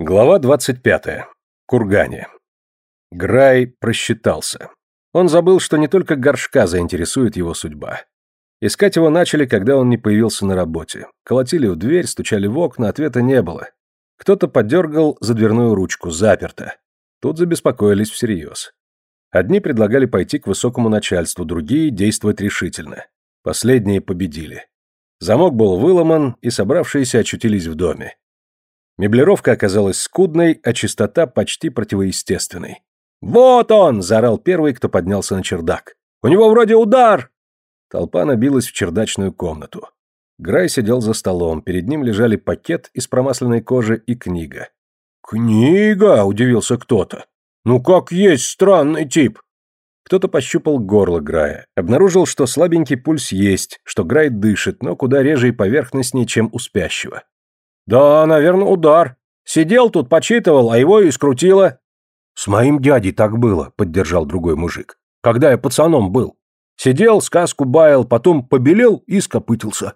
Глава 25. Кургане. Грай просчитался. Он забыл, что не только горшка заинтересует его судьба. Искать его начали, когда он не появился на работе. Колотили в дверь, стучали в окна, ответа не было. Кто-то подергал за дверную ручку, заперто. Тут забеспокоились всерьез. Одни предлагали пойти к высокому начальству, другие – действовать решительно. Последние победили. Замок был выломан, и собравшиеся очутились в доме. Меблировка оказалась скудной, а чистота почти противоестественной. «Вот он!» – заорал первый, кто поднялся на чердак. «У него вроде удар!» Толпа набилась в чердачную комнату. Грай сидел за столом, перед ним лежали пакет из промасленной кожи и книга. «Книга!» – удивился кто-то. «Ну как есть странный тип!» Кто-то пощупал горло Грая, обнаружил, что слабенький пульс есть, что Грай дышит, но куда реже и поверхностнее, чем у спящего. «Да, наверное, удар. Сидел тут, почитывал, а его и скрутило». «С моим дядей так было», — поддержал другой мужик. «Когда я пацаном был. Сидел, сказку баял, потом побелел и скопытился».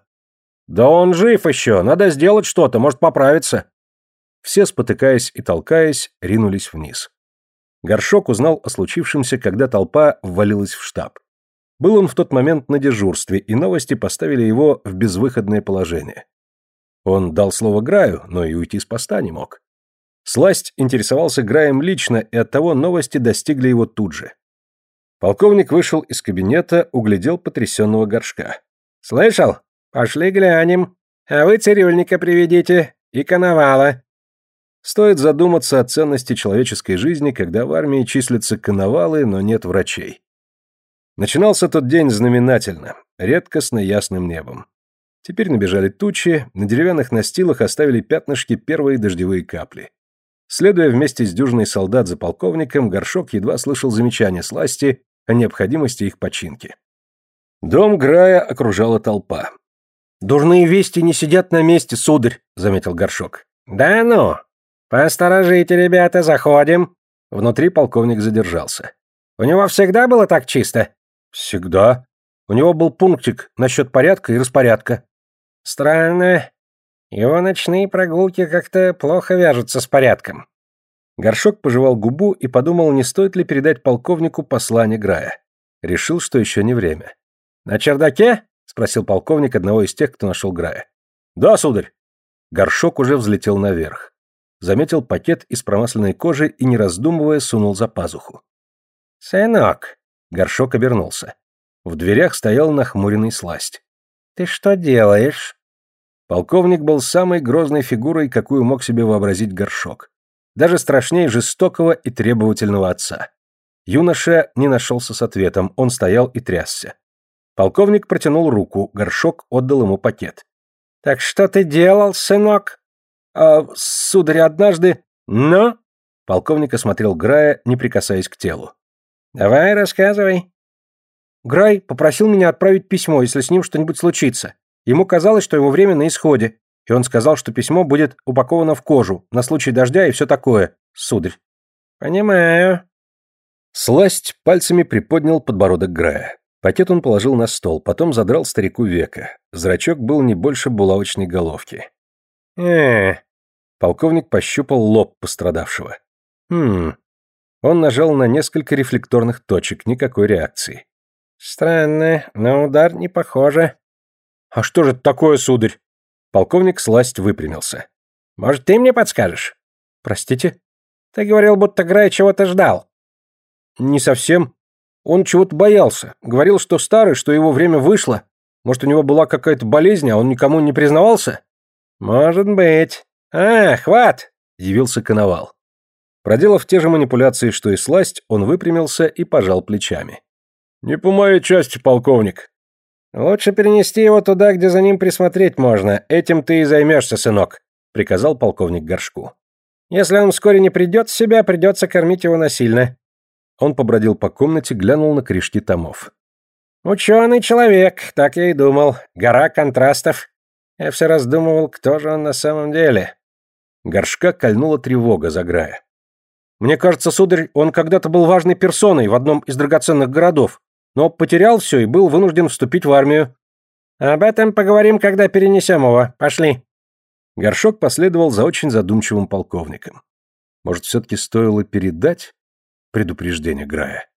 «Да он жив еще, надо сделать что-то, может поправиться». Все, спотыкаясь и толкаясь, ринулись вниз. Горшок узнал о случившемся, когда толпа ввалилась в штаб. Был он в тот момент на дежурстве, и новости поставили его в безвыходное положение. Он дал слово Граю, но и уйти с поста не мог. Сласть интересовался Граем лично, и оттого новости достигли его тут же. Полковник вышел из кабинета, углядел потрясенного горшка. «Слышал? Пошли глянем. А вы цирюльника приведите и коновала». Стоит задуматься о ценности человеческой жизни, когда в армии числятся коновалы, но нет врачей. Начинался тот день знаменательно, редкостно ясным небом. Теперь набежали тучи, на деревянных настилах оставили пятнышки первые дождевые капли. Следуя вместе с дюжиной солдат за полковником, Горшок едва слышал замечания сласти о необходимости их починки. Дом Грая окружала толпа. «Дурные вести не сидят на месте, сударь», — заметил Горшок. «Да ну! Посторожите, ребята, заходим!» Внутри полковник задержался. «У него всегда было так чисто?» «Всегда. У него был пунктик насчет порядка и распорядка». Странно. Его ночные прогулки как-то плохо вяжутся с порядком. Горшок пожевал губу и подумал, не стоит ли передать полковнику послание Грая. Решил, что еще не время. «На чердаке?» — спросил полковник одного из тех, кто нашел Грая. «Да, сударь». Горшок уже взлетел наверх. Заметил пакет из промасленной кожи и, не раздумывая, сунул за пазуху. «Сынок!» — горшок обернулся. В дверях стоял нахмуренный сласть. «Ты что делаешь?» Полковник был самой грозной фигурой, какую мог себе вообразить горшок. Даже страшнее жестокого и требовательного отца. Юноша не нашелся с ответом, он стоял и трясся. Полковник протянул руку, горшок отдал ему пакет. «Так что ты делал, сынок?» «А, сударь, однажды...» «Ну?» Полковник осмотрел Грая, не прикасаясь к телу. «Давай, рассказывай». Грай попросил меня отправить письмо, если с ним что-нибудь случится. Ему казалось, что его время на исходе, и он сказал, что письмо будет упаковано в кожу, на случай дождя и все такое, сударь. Понимаю. Сласть пальцами приподнял подбородок Грая. Пакет он положил на стол, потом задрал старику века. Зрачок был не больше булавочной головки. э Полковник пощупал лоб пострадавшего. «Хм...» Он нажал на несколько рефлекторных точек, никакой реакции. «Странно, на удар не похоже». «А что же это такое, сударь?» Полковник сласть выпрямился. «Может, ты мне подскажешь?» «Простите?» «Ты говорил, будто Грай чего-то ждал». «Не совсем. Он чего-то боялся. Говорил, что старый, что его время вышло. Может, у него была какая-то болезнь, а он никому не признавался?» «Может быть. А, хват!» — явился Коновал. Проделав те же манипуляции, что и сласть, он выпрямился и пожал плечами. «Не по моей части, полковник». «Лучше перенести его туда, где за ним присмотреть можно. Этим ты и займешься, сынок», — приказал полковник Горшку. «Если он вскоре не придет в себя, придется кормить его насильно». Он побродил по комнате, глянул на корешки томов. «Ученый человек, так я и думал. Гора контрастов. Я все раздумывал, кто же он на самом деле». Горшка кольнула тревога, заграя. «Мне кажется, сударь, он когда-то был важной персоной в одном из драгоценных городов но потерял все и был вынужден вступить в армию. Об этом поговорим, когда перенесем его. Пошли. Горшок последовал за очень задумчивым полковником. Может, все-таки стоило передать предупреждение Грая?